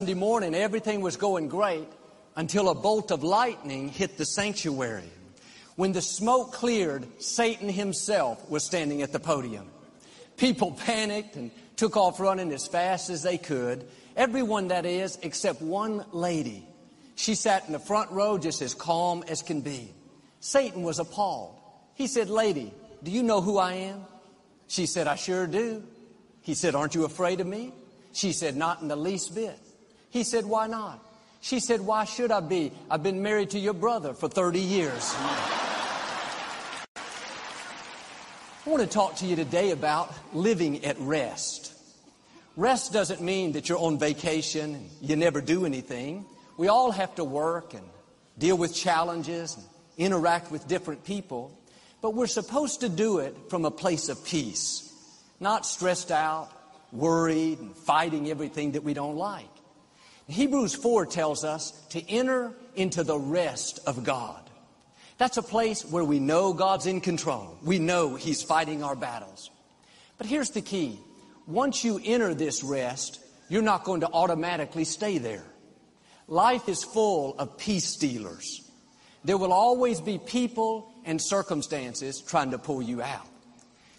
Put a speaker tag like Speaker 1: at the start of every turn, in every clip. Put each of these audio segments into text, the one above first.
Speaker 1: Sunday morning, everything was going great until a bolt of lightning hit the sanctuary. When the smoke cleared, Satan himself was standing at the podium. People panicked and took off running as fast as they could. Everyone, that is, except one lady. She sat in the front row just as calm as can be. Satan was appalled. He said, Lady, do you know who I am? She said, I sure do. He said, Aren't you afraid of me? She said, Not in the least bit. He said, Why not? She said, Why should I be? I've been married to your brother for 30 years. I want to talk to you today about living at rest. Rest doesn't mean that you're on vacation and you never do anything. We all have to work and deal with challenges and interact with different people. But we're supposed to do it from a place of peace, not stressed out, worried, and fighting everything that we don't like. Hebrews 4 tells us to enter into the rest of God. That's a place where we know God's in control. We know He's fighting our battles. But here's the key. Once you enter this rest, you're not going to automatically stay there. Life is full of peace stealers. There will always be people and circumstances trying to pull you out.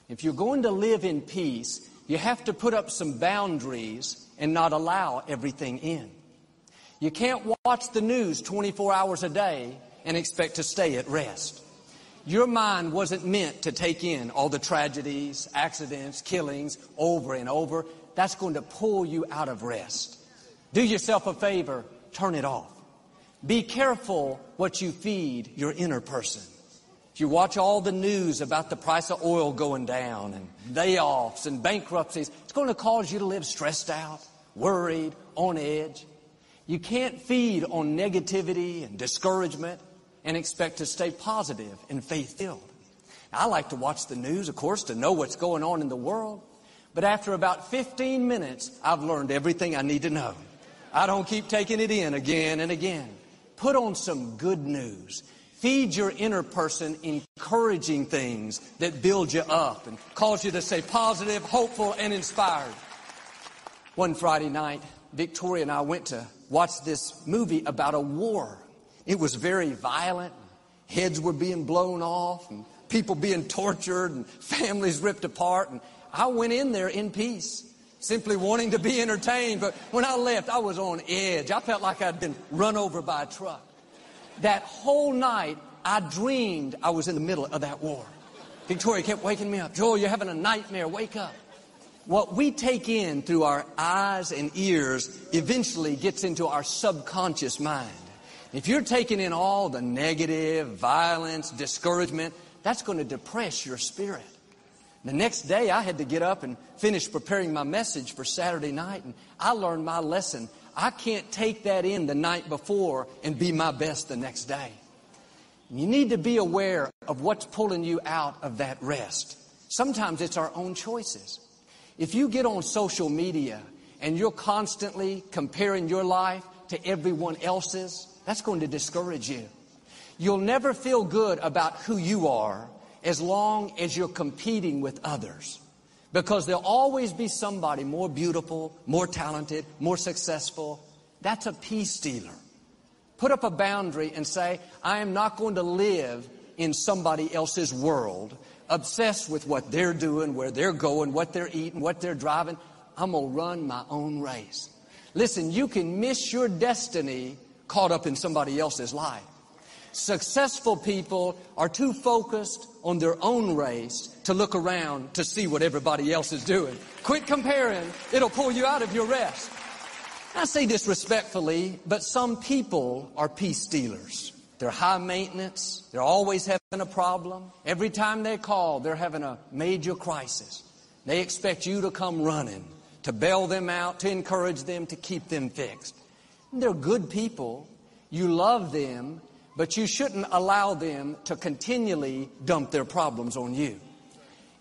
Speaker 1: If you're going to live in peace, you have to put up some boundaries and not allow everything in. You can't watch the news 24 hours a day and expect to stay at rest. Your mind wasn't meant to take in all the tragedies, accidents, killings over and over. That's going to pull you out of rest. Do yourself a favor, turn it off. Be careful what you feed your inner person. If you watch all the news about the price of oil going down and layoffs and bankruptcies, it's going to cause you to live stressed out, worried, on edge. You can't feed on negativity and discouragement and expect to stay positive and faith filled. I like to watch the news, of course, to know what's going on in the world. But after about 15 minutes, I've learned everything I need to know. I don't keep taking it in again and again. Put on some good news. Feed your inner person encouraging things that build you up and cause you to stay positive, hopeful, and inspired. One Friday night, Victoria and I went to watch this movie about a war. It was very violent. Heads were being blown off and people being tortured and families ripped apart. And I went in there in peace simply wanting to be entertained. But when I left, I was on edge. I felt like I'd been run over by a truck. That whole night, I dreamed I was in the middle of that war. Victoria kept waking me up. Joel, you're having a nightmare. Wake up. What we take in through our eyes and ears eventually gets into our subconscious mind. If you're taking in all the negative, violence, discouragement, that's going to depress your spirit. The next day, I had to get up and finish preparing my message for Saturday night, and I learned my lesson. I can't take that in the night before and be my best the next day. You need to be aware of what's pulling you out of that rest. Sometimes it's our own choices. If you get on social media and you're constantly comparing your life to everyone else's, that's going to discourage you. You'll never feel good about who you are as long as you're competing with others. Because there'll always be somebody more beautiful, more talented, more successful. That's a peace stealer. Put up a boundary and say, I am not going to live in somebody else's world, obsessed with what they're doing, where they're going, what they're eating, what they're driving. I'm going to run my own race. Listen, you can miss your destiny caught up in somebody else's life. Successful people are too focused on their own race to look around to see what everybody else is doing. Quit comparing. It'll pull you out of your rest. I say this respectfully, but some people are peace stealers. They're high maintenance. They're always having a problem. Every time they call, they're having a major crisis. They expect you to come running, to bail them out, to encourage them, to keep them fixed. They're good people. You love them, but you shouldn't allow them to continually dump their problems on you.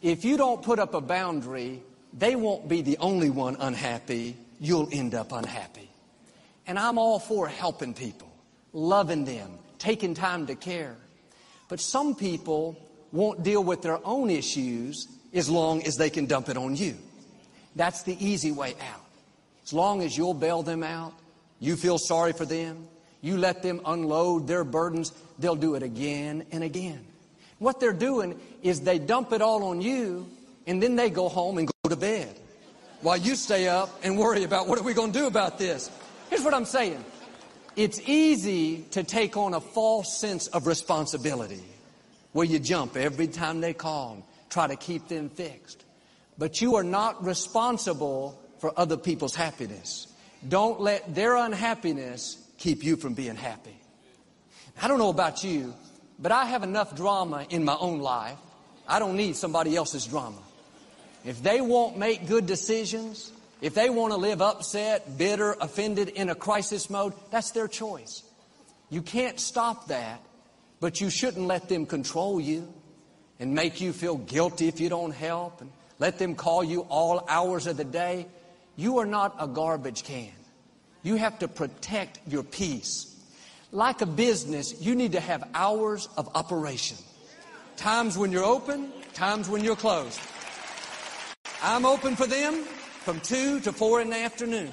Speaker 1: If you don't put up a boundary, they won't be the only one unhappy. You'll end up unhappy. And I'm all for helping people, loving them, taking time to care. But some people won't deal with their own issues as long as they can dump it on you. That's the easy way out. As long as you'll bail them out, You feel sorry for them. You let them unload their burdens. They'll do it again and again. What they're doing is they dump it all on you and then they go home and go to bed while you stay up and worry about what are we going to do about this. Here's what I'm saying. It's easy to take on a false sense of responsibility where you jump every time they call, try to keep them fixed. But you are not responsible for other people's happiness. Don't let their unhappiness keep you from being happy. I don't know about you, but I have enough drama in my own life. I don't need somebody else's drama. If they won't make good decisions, if they want to live upset, bitter, offended in a crisis mode, that's their choice. You can't stop that, but you shouldn't let them control you and make you feel guilty if you don't help and let them call you all hours of the day. You are not a garbage can. You have to protect your peace. Like a business, you need to have hours of operation. Times when you're open, times when you're closed. I'm open for them from 2 to 4 in the afternoon.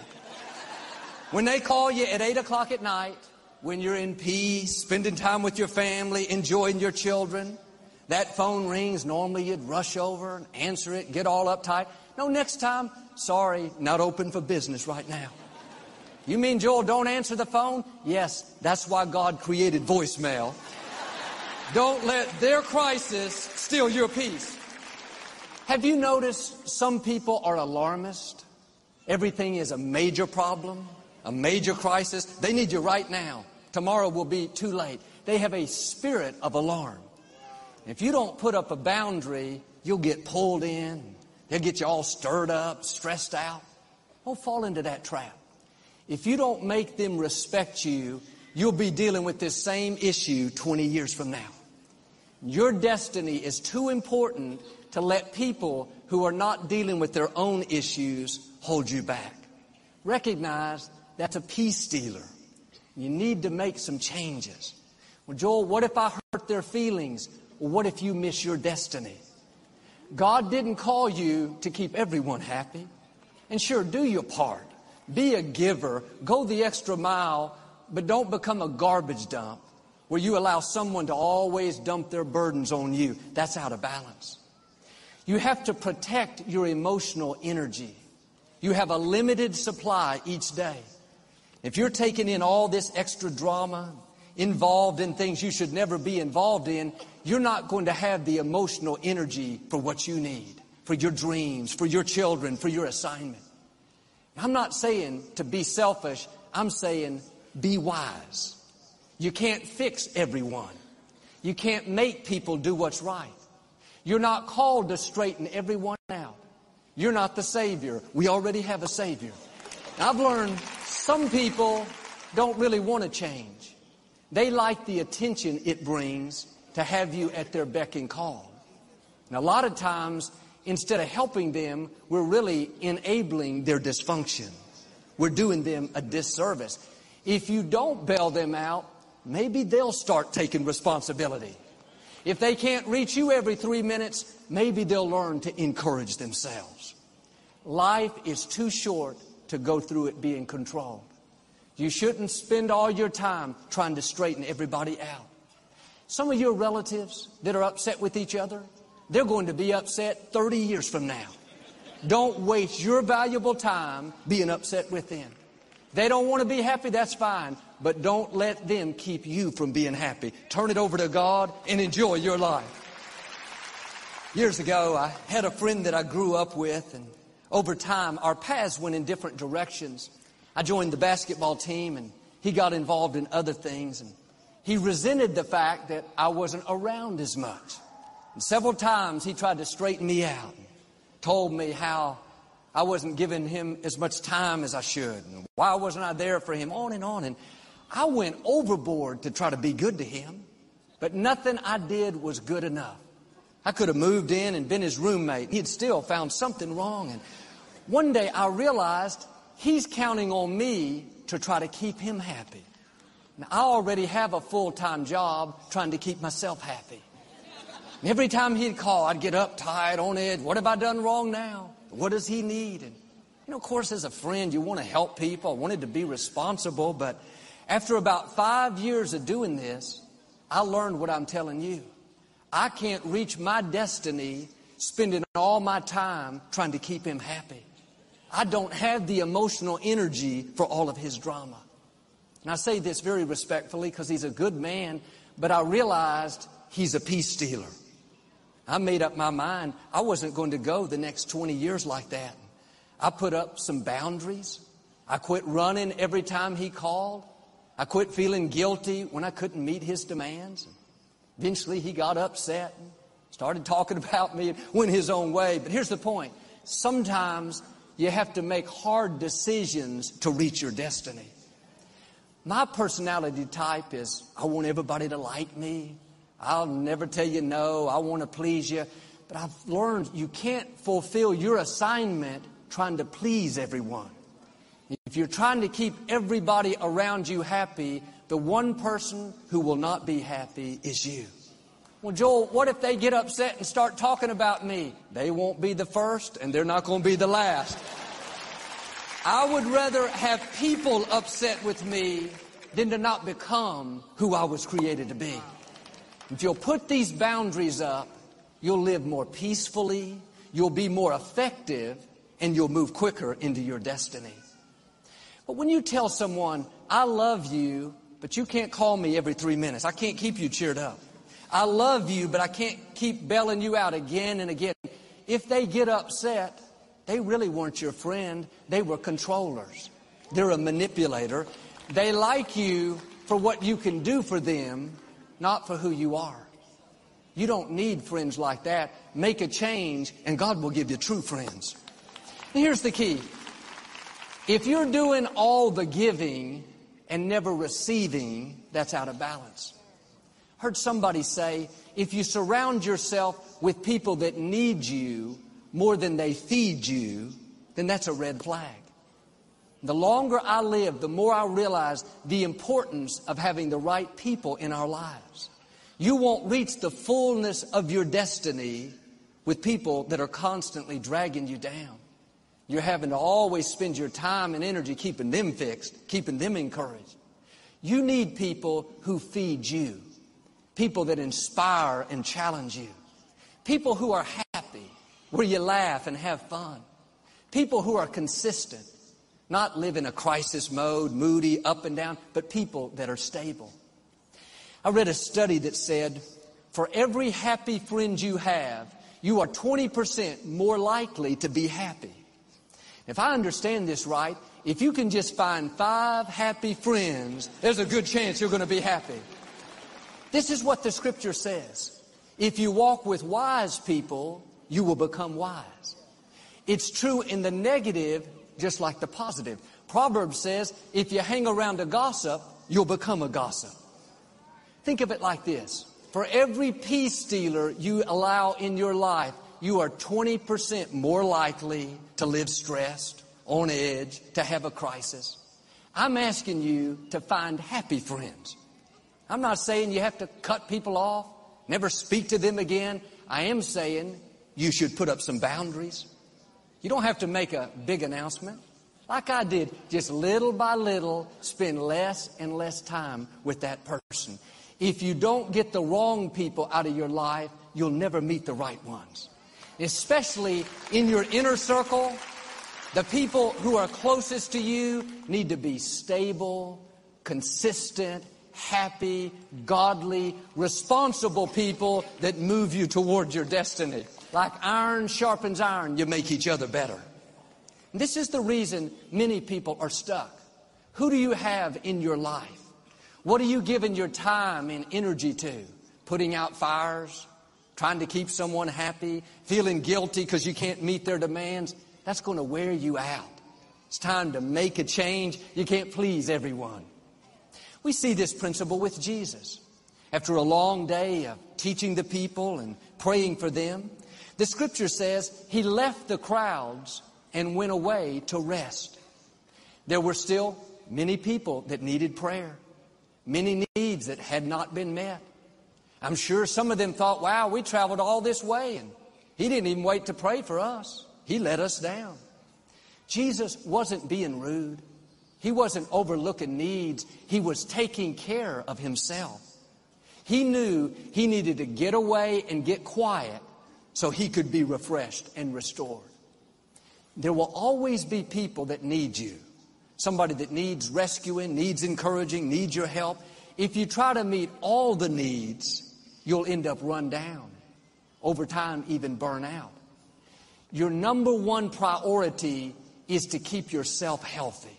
Speaker 1: When they call you at 8 o'clock at night, when you're in peace, spending time with your family, enjoying your children, that phone rings. Normally you'd rush over and answer it, get all uptight. No, next time, sorry, not open for business right now. You mean, Joel, don't answer the phone? Yes, that's why God created voicemail. Don't let their crisis steal your peace. Have you noticed some people are alarmist? Everything is a major problem, a major crisis. They need you right now. Tomorrow will be too late. They have a spirit of alarm. If you don't put up a boundary, you'll get pulled in. They'll get you all stirred up, stressed out. Don't fall into that trap. If you don't make them respect you, you'll be dealing with this same issue 20 years from now. Your destiny is too important to let people who are not dealing with their own issues hold you back. Recognize that's a peace dealer. You need to make some changes. Well, Joel, what if I hurt their feelings? Well, what if you miss your destiny? God didn't call you to keep everyone happy. And sure, do your part. Be a giver. Go the extra mile, but don't become a garbage dump where you allow someone to always dump their burdens on you. That's out of balance. You have to protect your emotional energy. You have a limited supply each day. If you're taking in all this extra drama, involved in things you should never be involved in, you're not going to have the emotional energy for what you need, for your dreams, for your children, for your assignment. I'm not saying to be selfish. I'm saying be wise. You can't fix everyone. You can't make people do what's right. You're not called to straighten everyone out. You're not the Savior. We already have a Savior. I've learned some people don't really want to change. They like the attention it brings to have you at their beck and call. And a lot of times, instead of helping them, we're really enabling their dysfunction. We're doing them a disservice. If you don't bail them out, maybe they'll start taking responsibility. If they can't reach you every three minutes, maybe they'll learn to encourage themselves. Life is too short to go through it being controlled. You shouldn't spend all your time trying to straighten everybody out. Some of your relatives that are upset with each other, they're going to be upset 30 years from now. Don't waste your valuable time being upset with them. They don't want to be happy, that's fine but don't let them keep you from being happy. Turn it over to God and enjoy your life. Years ago, I had a friend that I grew up with, and over time, our paths went in different directions. I joined the basketball team, and he got involved in other things, and he resented the fact that I wasn't around as much. And several times, he tried to straighten me out, and told me how I wasn't giving him as much time as I should, and why wasn't I there for him, on and on. And I went overboard to try to be good to him, but nothing I did was good enough. I could have moved in and been his roommate. He'd still found something wrong. And one day I realized he's counting on me to try to keep him happy. Now, I already have a full-time job trying to keep myself happy. And every time he'd call, I'd get uptight on it. What have I done wrong now? What does he need? And You know, of course, as a friend, you want to help people. I wanted to be responsible, but after about five years of doing this, I learned what I'm telling you. I can't reach my destiny spending all my time trying to keep him happy. I don't have the emotional energy for all of his drama. And I say this very respectfully because he's a good man, but I realized he's a peace stealer. I made up my mind I wasn't going to go the next 20 years like that. I put up some boundaries. I quit running every time he called. I quit feeling guilty when I couldn't meet his demands. Eventually, he got upset and started talking about me and went his own way. But here's the point sometimes you have to make hard decisions to reach your destiny. My personality type is I want everybody to like me. I'll never tell you no. I want to please you. But I've learned you can't fulfill your assignment trying to please everyone. If you're trying to keep everybody around you happy, the one person who will not be happy is you. Well, Joel, what if they get upset and start talking about me? They won't be the first and they're not going to be the last. I would rather have people upset with me than to not become who I was created to be. If you'll put these boundaries up, you'll live more peacefully, you'll be more effective, and you'll move quicker into your destiny. But when you tell someone, I love you, but you can't call me every three minutes, I can't keep you cheered up. I love you, but I can't keep bailing you out again and again. If they get upset, they really weren't your friend. They were controllers. They're a manipulator. They like you for what you can do for them, not for who you are. You don't need friends like that. Make a change, and God will give you true friends. Here's the key if you're doing all the giving and never receiving, that's out of balance. Heard somebody say, if you surround yourself with people that need you more than they feed you, then that's a red flag. The longer I live, the more I realize the importance of having the right people in our lives. You won't reach the fullness of your destiny with people that are constantly dragging you down. You're having to always spend your time and energy keeping them fixed, keeping them encouraged. You need people who feed you, people that inspire and challenge you, people who are happy, where you laugh and have fun, people who are consistent, not live in a crisis mode, moody, up and down, but people that are stable. I read a study that said for every happy friend you have, you are 20% more likely to be happy. If I understand this right, if you can just find five happy friends, there's a good chance you're going to be happy. This is what the scripture says. If you walk with wise people, you will become wise. It's true in the negative just like the positive. Proverbs says, if you hang around a gossip, you'll become a gossip. Think of it like this. For every peace stealer you allow in your life, you are 20% more likely to live stressed, on edge, to have a crisis. I'm asking you to find happy friends. I'm not saying you have to cut people off, never speak to them again. I am saying you should put up some boundaries. You don't have to make a big announcement. Like I did, just little by little, spend less and less time with that person. If you don't get the wrong people out of your life, you'll never meet the right ones especially in your inner circle, the people who are closest to you need to be stable, consistent, happy, godly, responsible people that move you toward your destiny. Like iron sharpens iron, you make each other better. And this is the reason many people are stuck. Who do you have in your life? What are you giving your time and energy to? Putting out fires? Trying to keep someone happy, feeling guilty because you can't meet their demands, that's going to wear you out. It's time to make a change. You can't please everyone. We see this principle with Jesus. After a long day of teaching the people and praying for them, the scripture says he left the crowds and went away to rest. There were still many people that needed prayer, many needs that had not been met. I'm sure some of them thought, wow, we traveled all this way and he didn't even wait to pray for us. He let us down. Jesus wasn't being rude. He wasn't overlooking needs. He was taking care of himself. He knew he needed to get away and get quiet so he could be refreshed and restored. There will always be people that need you. Somebody that needs rescuing, needs encouraging, needs your help. If you try to meet all the needs, you'll end up run down. Over time, even burn out. Your number one priority is to keep yourself healthy.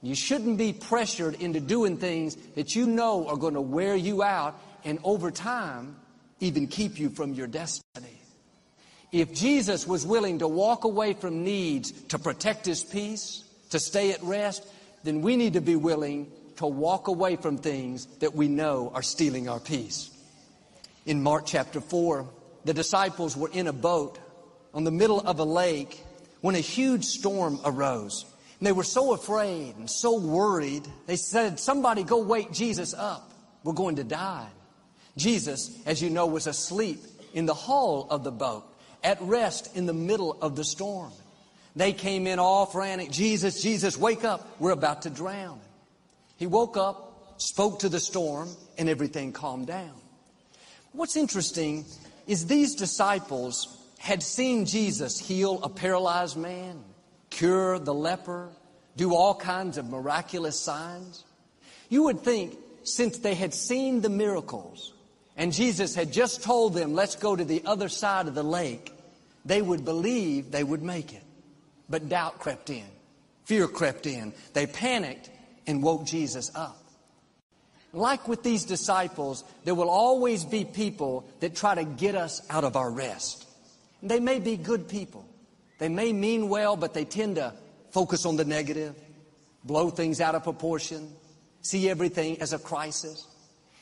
Speaker 1: You shouldn't be pressured into doing things that you know are going to wear you out and over time even keep you from your destiny. If Jesus was willing to walk away from needs to protect his peace, to stay at rest, then we need to be willing to walk away from things that we know are stealing our peace. In Mark chapter 4, the disciples were in a boat on the middle of a lake when a huge storm arose. And they were so afraid and so worried, they said, Somebody go wake Jesus up. We're going to die. Jesus, as you know, was asleep in the hull of the boat, at rest in the middle of the storm. They came in all frantic. Jesus, Jesus, wake up. We're about to drown. He woke up, spoke to the storm, and everything calmed down. What's interesting is these disciples had seen Jesus heal a paralyzed man, cure the leper, do all kinds of miraculous signs. You would think since they had seen the miracles and Jesus had just told them, let's go to the other side of the lake, they would believe they would make it. But doubt crept in. Fear crept in. They panicked and woke Jesus up. Like with these disciples, there will always be people that try to get us out of our rest. They may be good people. They may mean well, but they tend to focus on the negative, blow things out of proportion, see everything as a crisis.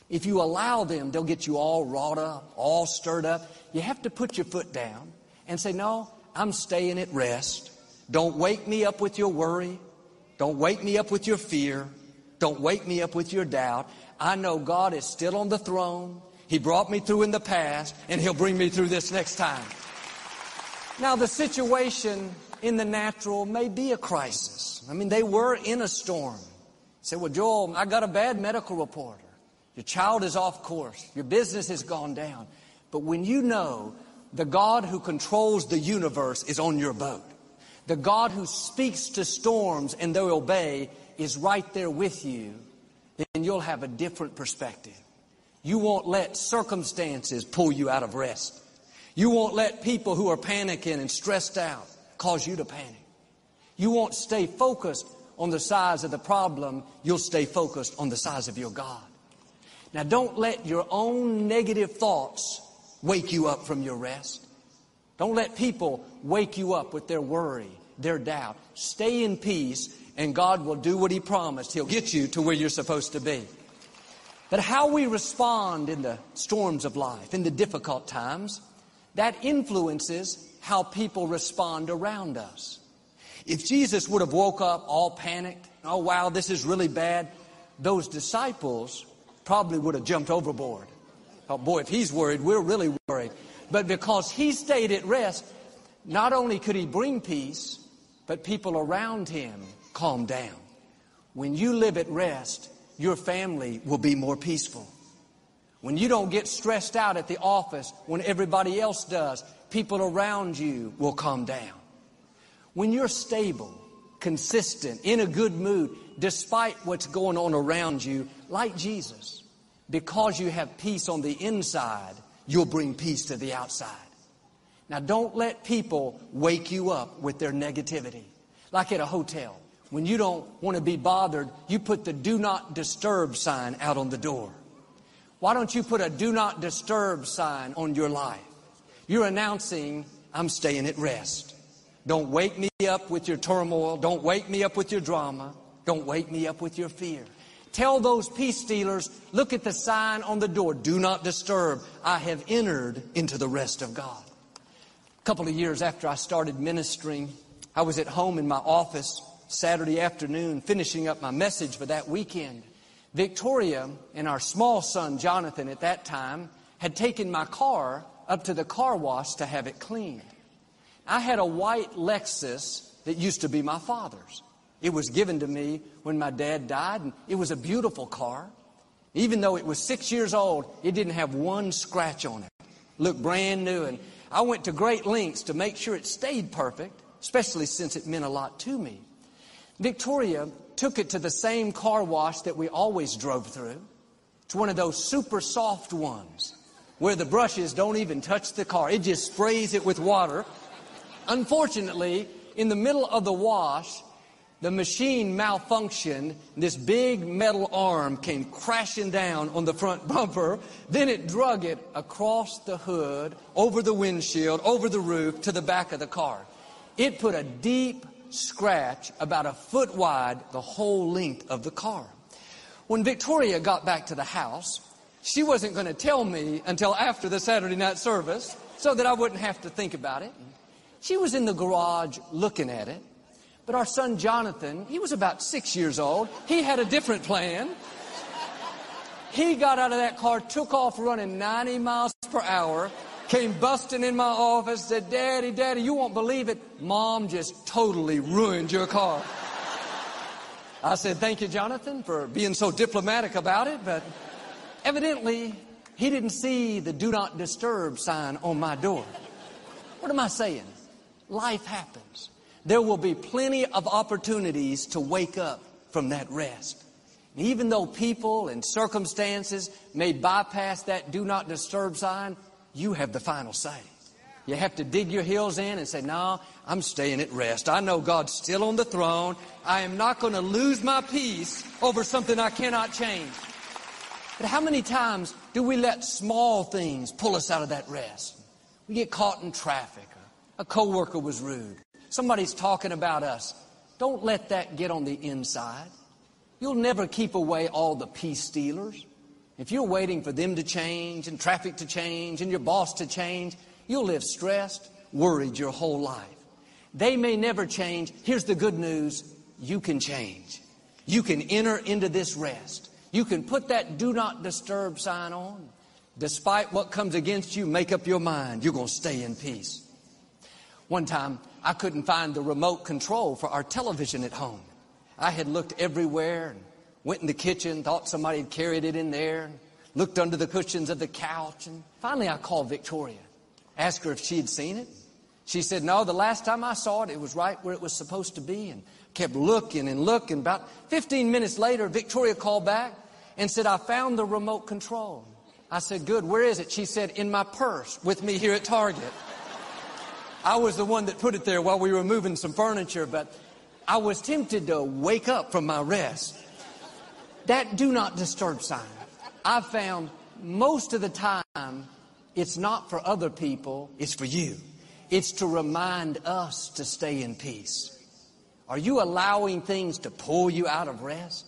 Speaker 1: If you allow them, they'll get you all wrought up, all stirred up. You have to put your foot down and say, No, I'm staying at rest. Don't wake me up with your worry. Don't wake me up with your fear. Don't wake me up with your doubt. I know God is still on the throne. He brought me through in the past, and He'll bring me through this next time. Now, the situation in the natural may be a crisis. I mean, they were in a storm. Say, well, Joel, I got a bad medical report. Your child is off course. Your business has gone down. But when you know the God who controls the universe is on your boat, the God who speaks to storms and they obey is right there with you, then you'll have a different perspective. You won't let circumstances pull you out of rest. You won't let people who are panicking and stressed out cause you to panic. You won't stay focused on the size of the problem. You'll stay focused on the size of your God. Now don't let your own negative thoughts wake you up from your rest. Don't let people wake you up with their worry, their doubt. Stay in peace, and God will do what He promised. He'll get you to where you're supposed to be. But how we respond in the storms of life, in the difficult times, that influences how people respond around us. If Jesus would have woke up all panicked, oh wow, this is really bad, those disciples probably would have jumped overboard. Oh boy, if he's worried, we're really worried. But because he stayed at rest, not only could he bring peace, but people around him calmed down. When you live at rest, your family will be more peaceful. When you don't get stressed out at the office when everybody else does, people around you will calm down. When you're stable, consistent, in a good mood, despite what's going on around you, like Jesus, because you have peace on the inside, you'll bring peace to the outside. Now, don't let people wake you up with their negativity. Like at a hotel, when you don't want to be bothered, you put the do not disturb sign out on the door. Why don't you put a do not disturb sign on your life? You're announcing, I'm staying at rest. Don't wake me up with your turmoil. Don't wake me up with your drama. Don't wake me up with your fear. Tell those peace stealers, look at the sign on the door. Do not disturb. I have entered into the rest of God. A couple of years after I started ministering, I was at home in my office Saturday afternoon finishing up my message for that weekend. Victoria and our small son, Jonathan, at that time, had taken my car up to the car wash to have it cleaned. I had a white Lexus that used to be my father's. It was given to me when my dad died, and it was a beautiful car. Even though it was six years old, it didn't have one scratch on it. Looked brand new, and I went to great lengths to make sure it stayed perfect, especially since it meant a lot to me. Victoria took it to the same car wash that we always drove through. It's one of those super soft ones where the brushes don't even touch the car. It just sprays it with water. Unfortunately, in the middle of the wash, the machine malfunctioned. This big metal arm came crashing down on the front bumper. Then it drug it across the hood, over the windshield, over the roof, to the back of the car. It put a deep scratch about a foot wide the whole length of the car. When Victoria got back to the house, she wasn't going to tell me until after the Saturday night service so that I wouldn't have to think about it. She was in the garage looking at it. But our son Jonathan, he was about six years old. He had a different plan. He got out of that car, took off running 90 miles per hour, came busting in my office, said, Daddy, Daddy, you won't believe it. Mom just totally ruined your car. I said, Thank you, Jonathan, for being so diplomatic about it, but evidently he didn't see the do not disturb sign on my door. What am I saying? Life happens there will be plenty of opportunities to wake up from that rest. And even though people and circumstances may bypass that do not disturb sign, you have the final say. You have to dig your heels in and say, no, I'm staying at rest. I know God's still on the throne. I am not going to lose my peace over something I cannot change. But how many times do we let small things pull us out of that rest? We get caught in traffic. A coworker was rude. Somebody's talking about us. Don't let that get on the inside. You'll never keep away all the peace stealers. If you're waiting for them to change and traffic to change and your boss to change, you'll live stressed, worried your whole life. They may never change. Here's the good news. You can change. You can enter into this rest. You can put that do not disturb sign on. Despite what comes against you, make up your mind. You're going to stay in peace. One time, I couldn't find the remote control for our television at home. I had looked everywhere and went in the kitchen, thought somebody had carried it in there, looked under the cushions of the couch, and finally I called Victoria, asked her if she had seen it. She said, no, the last time I saw it, it was right where it was supposed to be, and kept looking and looking. About 15 minutes later, Victoria called back and said, I found the remote control. I said, good, where is it? She said, in my purse with me here at Target. I was the one that put it there while we were moving some furniture, but I was tempted to wake up from my rest. That do not disturb sign. I've found most of the time it's not for other people, it's for you. It's to remind us to stay in peace. Are you allowing things to pull you out of rest?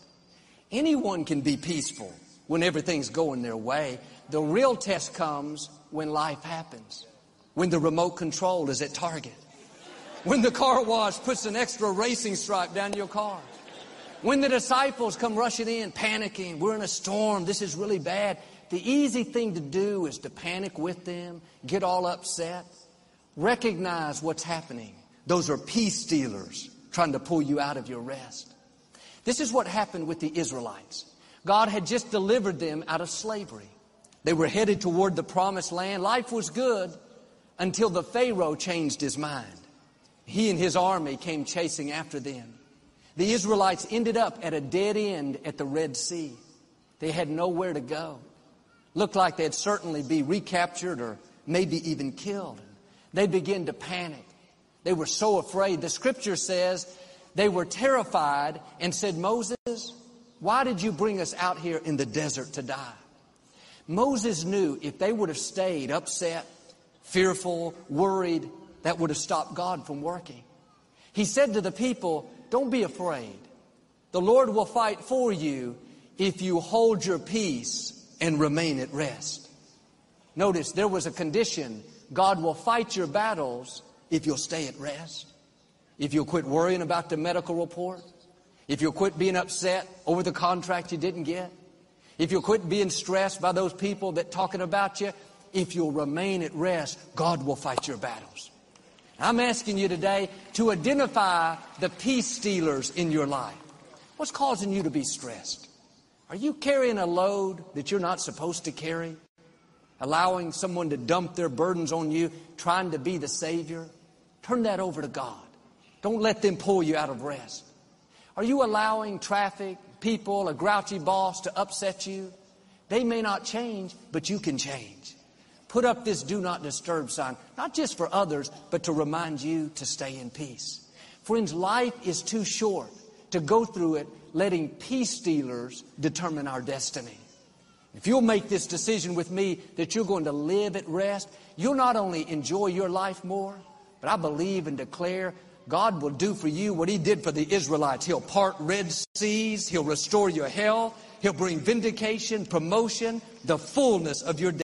Speaker 1: Anyone can be peaceful when everything's going their way. The real test comes when life happens when the remote control is at Target, when the car wash puts an extra racing stripe down your car, when the disciples come rushing in, panicking, we're in a storm, this is really bad. The easy thing to do is to panic with them, get all upset, recognize what's happening. Those are peace stealers trying to pull you out of your rest. This is what happened with the Israelites. God had just delivered them out of slavery. They were headed toward the promised land. Life was good until the Pharaoh changed his mind. He and his army came chasing after them. The Israelites ended up at a dead end at the Red Sea. They had nowhere to go. Looked like they'd certainly be recaptured or maybe even killed. They began to panic. They were so afraid. The scripture says they were terrified and said, Moses, why did you bring us out here in the desert to die? Moses knew if they would have stayed upset, fearful, worried, that would have stopped God from working. He said to the people, Don't be afraid. The Lord will fight for you if you hold your peace and remain at rest. Notice there was a condition God will fight your battles if you'll stay at rest. If you'll quit worrying about the medical report. If you'll quit being upset over the contract you didn't get. If you'll quit being stressed by those people that talking about you if you'll remain at rest, God will fight your battles. I'm asking you today to identify the peace stealers in your life. What's causing you to be stressed? Are you carrying a load that you're not supposed to carry? Allowing someone to dump their burdens on you, trying to be the Savior? Turn that over to God. Don't let them pull you out of rest. Are you allowing traffic, people, a grouchy boss to upset you? They may not change, but you can change. Put up this do not disturb sign, not just for others, but to remind you to stay in peace. Friends, life is too short to go through it letting peace stealers determine our destiny. If you'll make this decision with me that you're going to live at rest, you'll not only enjoy your life more, but I believe and declare God will do for you what He did for the Israelites. He'll part Red Seas, He'll restore your health, He'll bring vindication, promotion, the fullness of your